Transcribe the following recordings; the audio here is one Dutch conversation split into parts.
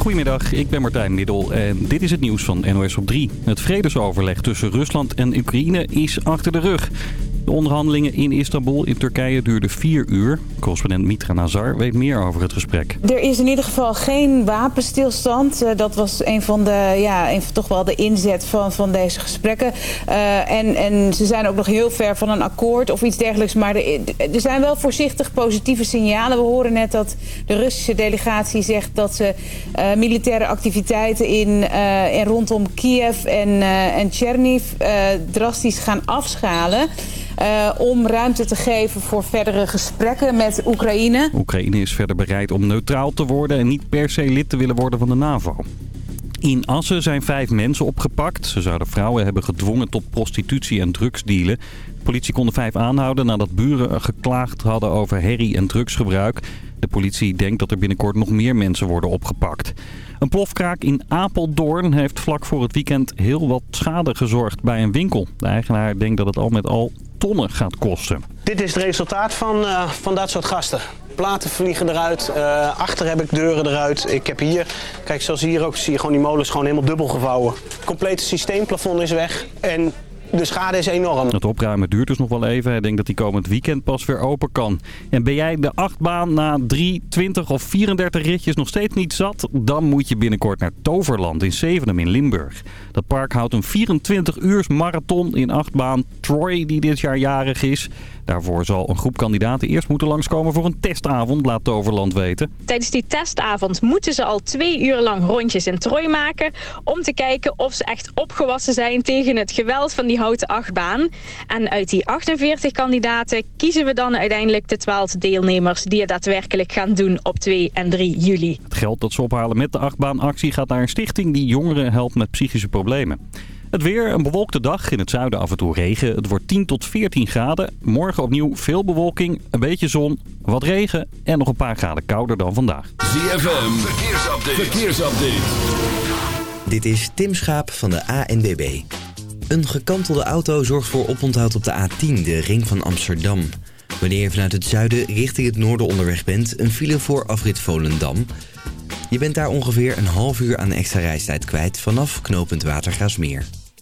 Goedemiddag, ik ben Martijn Middel en dit is het nieuws van NOS op 3. Het vredesoverleg tussen Rusland en Oekraïne is achter de rug. De onderhandelingen in Istanbul in Turkije duurden vier uur. Correspondent Mitra Nazar weet meer over het gesprek. Er is in ieder geval geen wapenstilstand. Uh, dat was een van de, ja, toch wel de inzet van, van deze gesprekken. Uh, en, en ze zijn ook nog heel ver van een akkoord of iets dergelijks. Maar er, er zijn wel voorzichtig positieve signalen. We horen net dat de Russische delegatie zegt dat ze uh, militaire activiteiten in en rondom Kiev en, en Cherniv drastisch gaan afschalen. Uh, om ruimte te geven voor verdere gesprekken met Oekraïne. Oekraïne is verder bereid om neutraal te worden en niet per se lid te willen worden van de NAVO. In Assen zijn vijf mensen opgepakt. Ze zouden vrouwen hebben gedwongen tot prostitutie en drugsdealen. De politie kon de vijf aanhouden nadat buren geklaagd hadden over herrie- en drugsgebruik. De politie denkt dat er binnenkort nog meer mensen worden opgepakt. Een plofkraak in Apeldoorn heeft vlak voor het weekend heel wat schade gezorgd bij een winkel. De eigenaar denkt dat het al met al tonnen gaat kosten. Dit is het resultaat van, uh, van dat soort gasten. Platen vliegen eruit, uh, achter heb ik deuren eruit. Ik heb hier, kijk zoals hier ook, zie je gewoon die molens gewoon helemaal dubbel gevouwen. Het complete systeemplafond is weg en de schade is enorm. Het opruimen duurt dus nog wel even. Hij denkt dat die komend weekend pas weer open kan. En ben jij de achtbaan na 3, 20 of 34 ritjes nog steeds niet zat? Dan moet je binnenkort naar Toverland in Zevenum in Limburg. Dat park houdt een 24 uurs marathon in achtbaan Troy die dit jaar jarig is. Daarvoor zal een groep kandidaten eerst moeten langskomen voor een testavond, laat Toverland weten. Tijdens die testavond moeten ze al twee uur lang rondjes in Troy maken... om te kijken of ze echt opgewassen zijn tegen het geweld van die houten achtbaan. En uit die 48 kandidaten kiezen we dan uiteindelijk de 12 deelnemers... die het daadwerkelijk gaan doen op 2 en 3 juli. Het geld dat ze ophalen met de achtbaanactie gaat naar een stichting... die jongeren helpt met psychische problemen. Het weer, een bewolkte dag. In het zuiden af en toe regen. Het wordt 10 tot 14 graden. Morgen opnieuw veel bewolking, een beetje zon, wat regen en nog een paar graden kouder dan vandaag. ZFM, verkeersupdate. verkeersupdate. Dit is Tim Schaap van de ANWB. Een gekantelde auto zorgt voor oponthoud op de A10, de ring van Amsterdam. Wanneer je vanuit het zuiden richting het noorden onderweg bent... een file voor afrit Volendam... Je bent daar ongeveer een half uur aan extra reistijd kwijt vanaf knooppunt Watergraasmeer.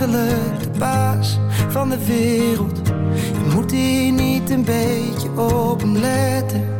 eigenlijk de baas van de wereld? Je moet hier niet een beetje op hem letten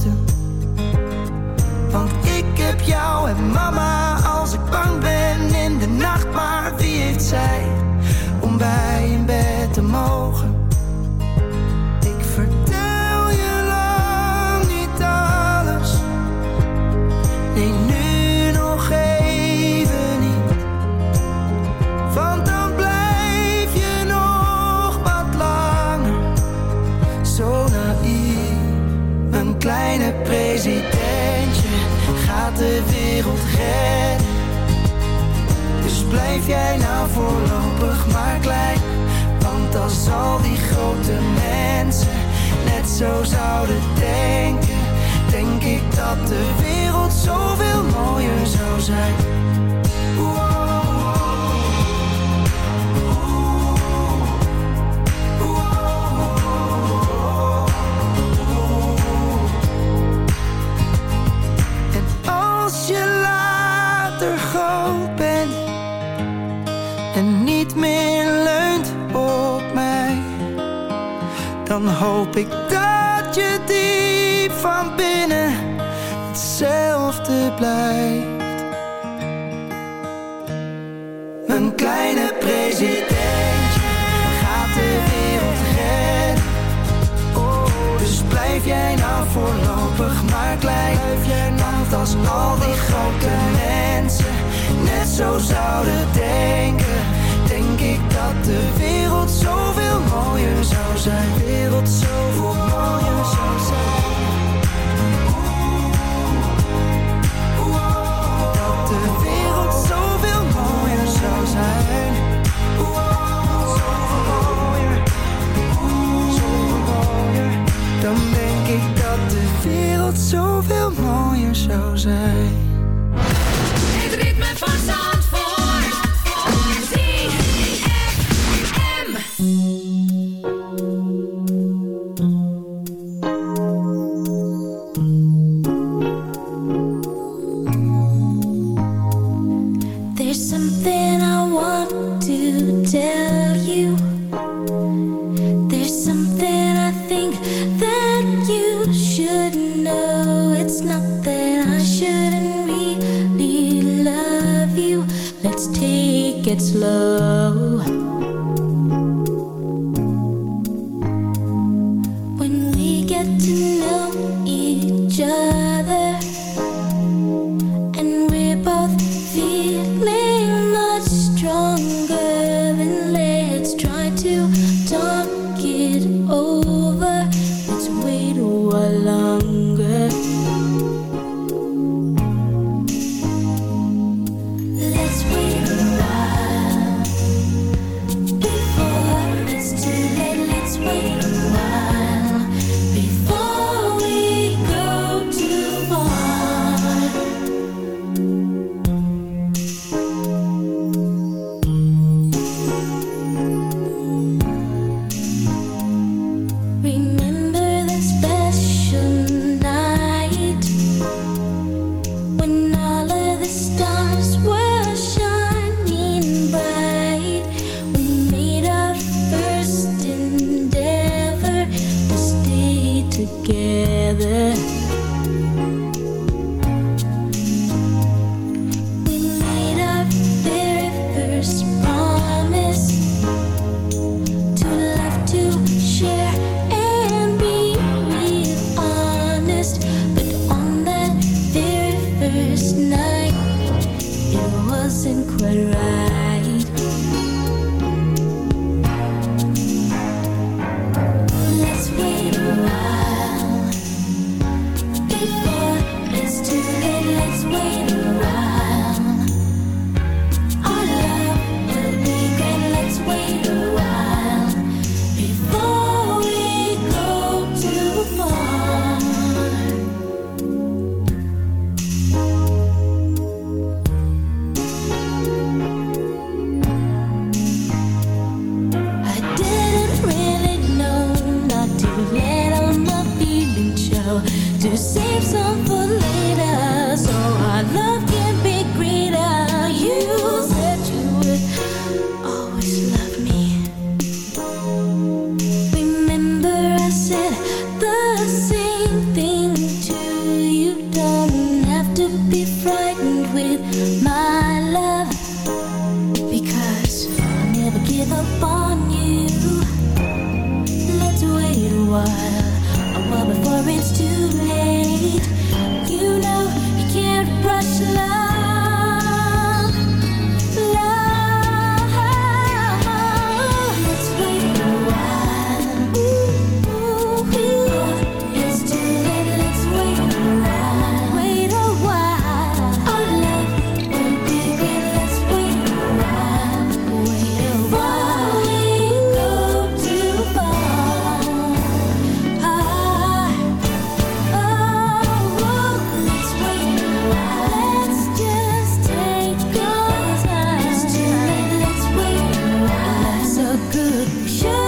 heb jou en mama als ik bang ben in de nacht. Maar wie heeft zij om bij should.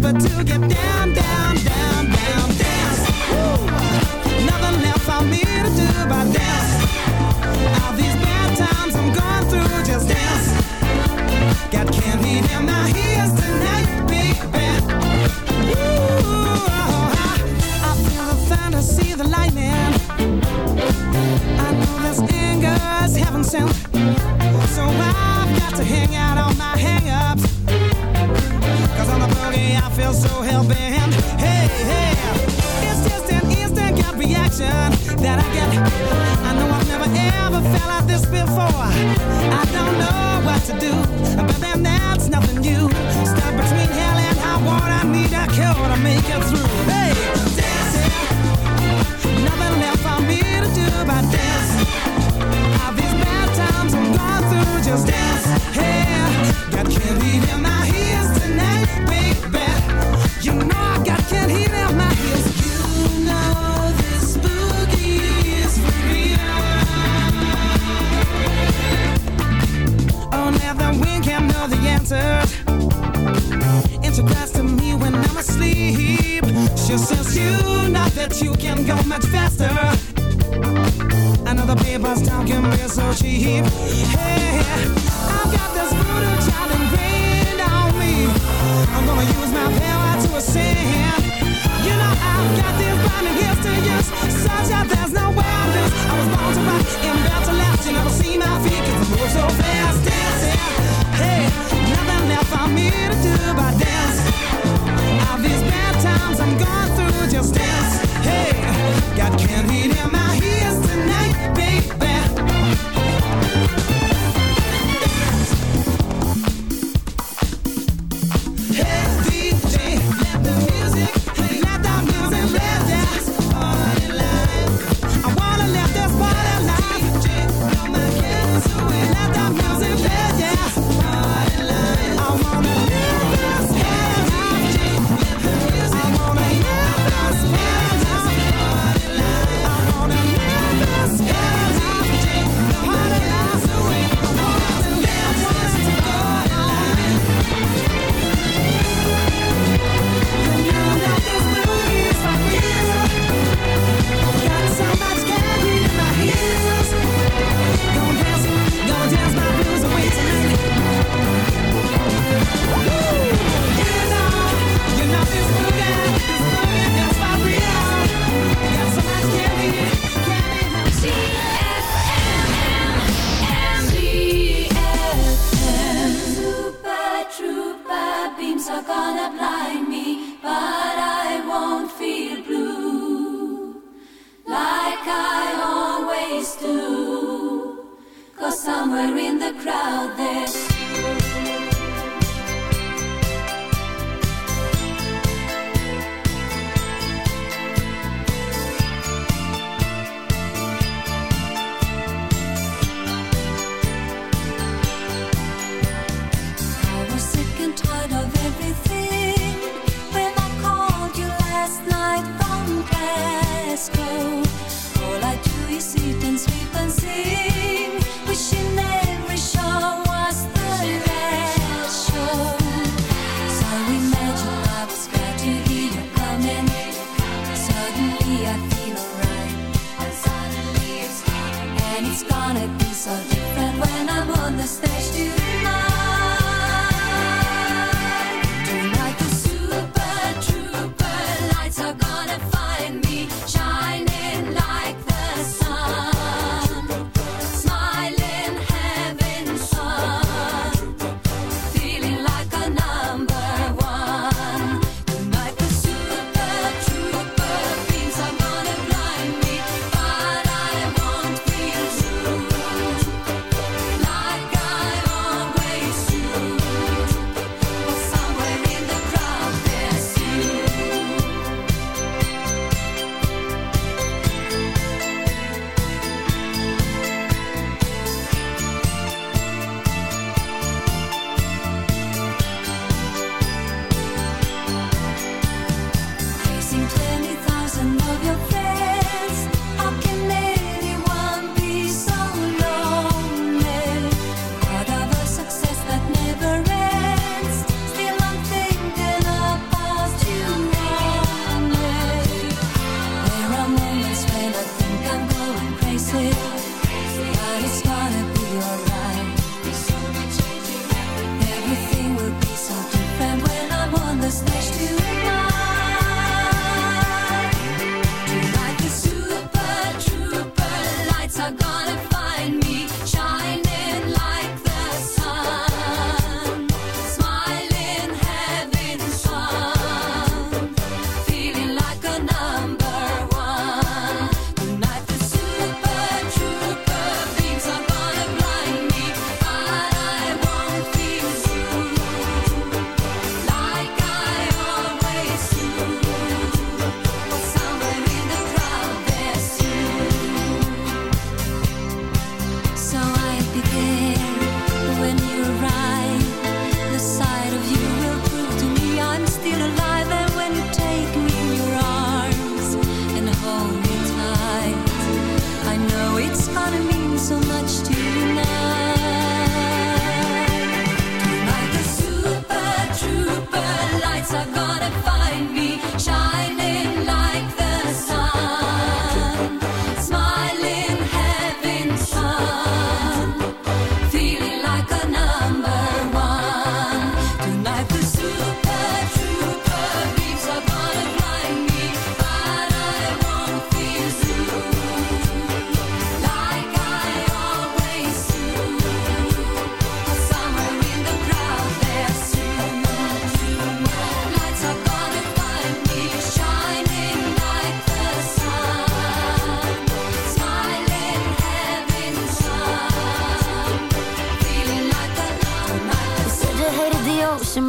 But to get down, get through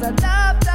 cause I love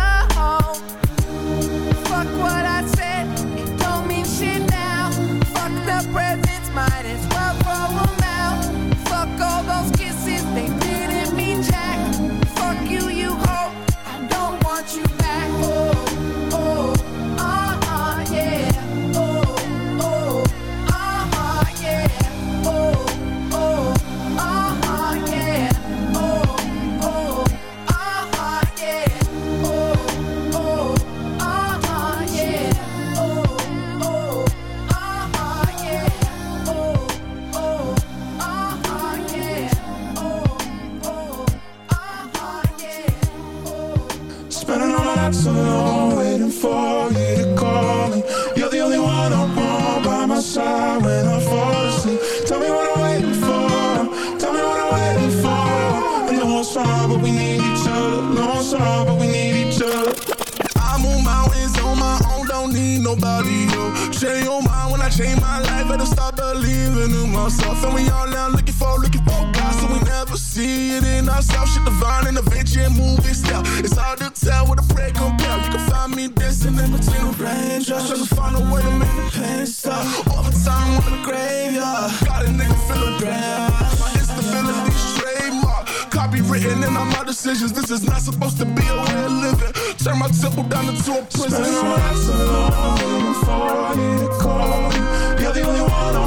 believing. And we all now looking for, looking for God, so we never see it in ourselves. Shit divine and adventure and movie style. It's hard to tell what a prayer compare. You can find me dancing in between the raindrops, trying to find a way to make the pain stop. All the time on the graveyard, got a nigga feeling grand. My instability trademark, copywritten in all my decisions. This is not supposed to be a way of living. Turn my temple down into a prison. My nights alone, waiting for you to call. You're the only one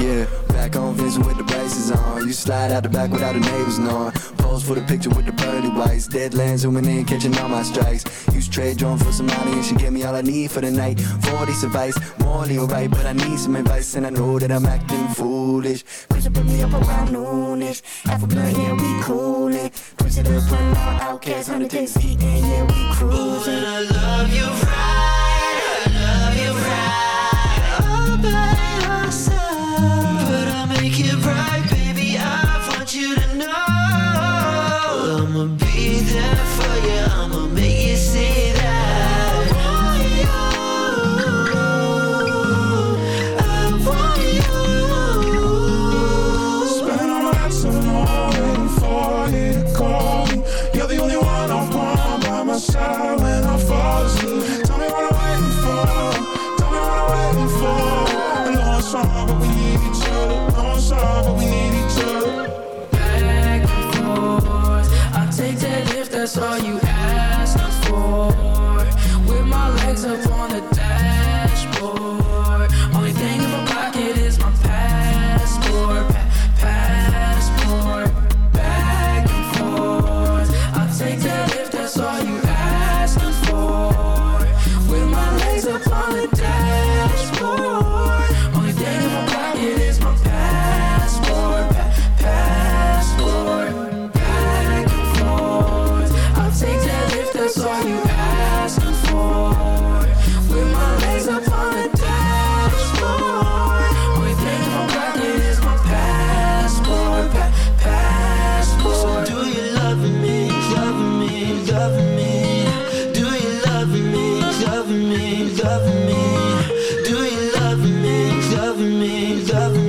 Yeah, back on Vincent with the braces on. You slide out the back without the neighbors knowing. Pose for the picture with the pearly whites. Deadlands zooming in, catching all my strikes. Use trade drone for some money and she gave me all I need for the night. 40 advice, morally alright, but I need some advice and I know that I'm acting foolish. It, put me up around noonish. Half a blunt, yeah, we coolin'. We're not outcasts on the dick seat, and yeah, we cruising. Ooh, and I love you right. Love me, me.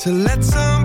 To let some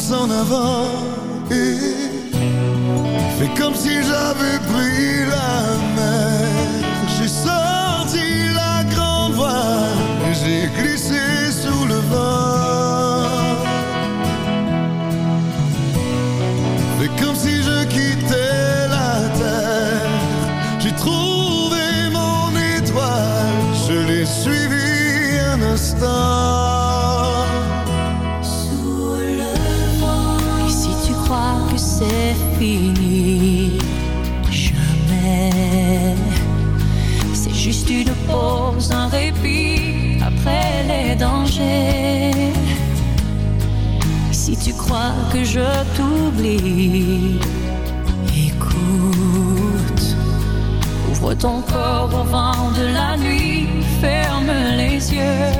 pousse en avant et fais comme si j'avais pris la main. que je t'oublie. Écoute, ouvre ton corps au vent de la nuit, ferme les yeux.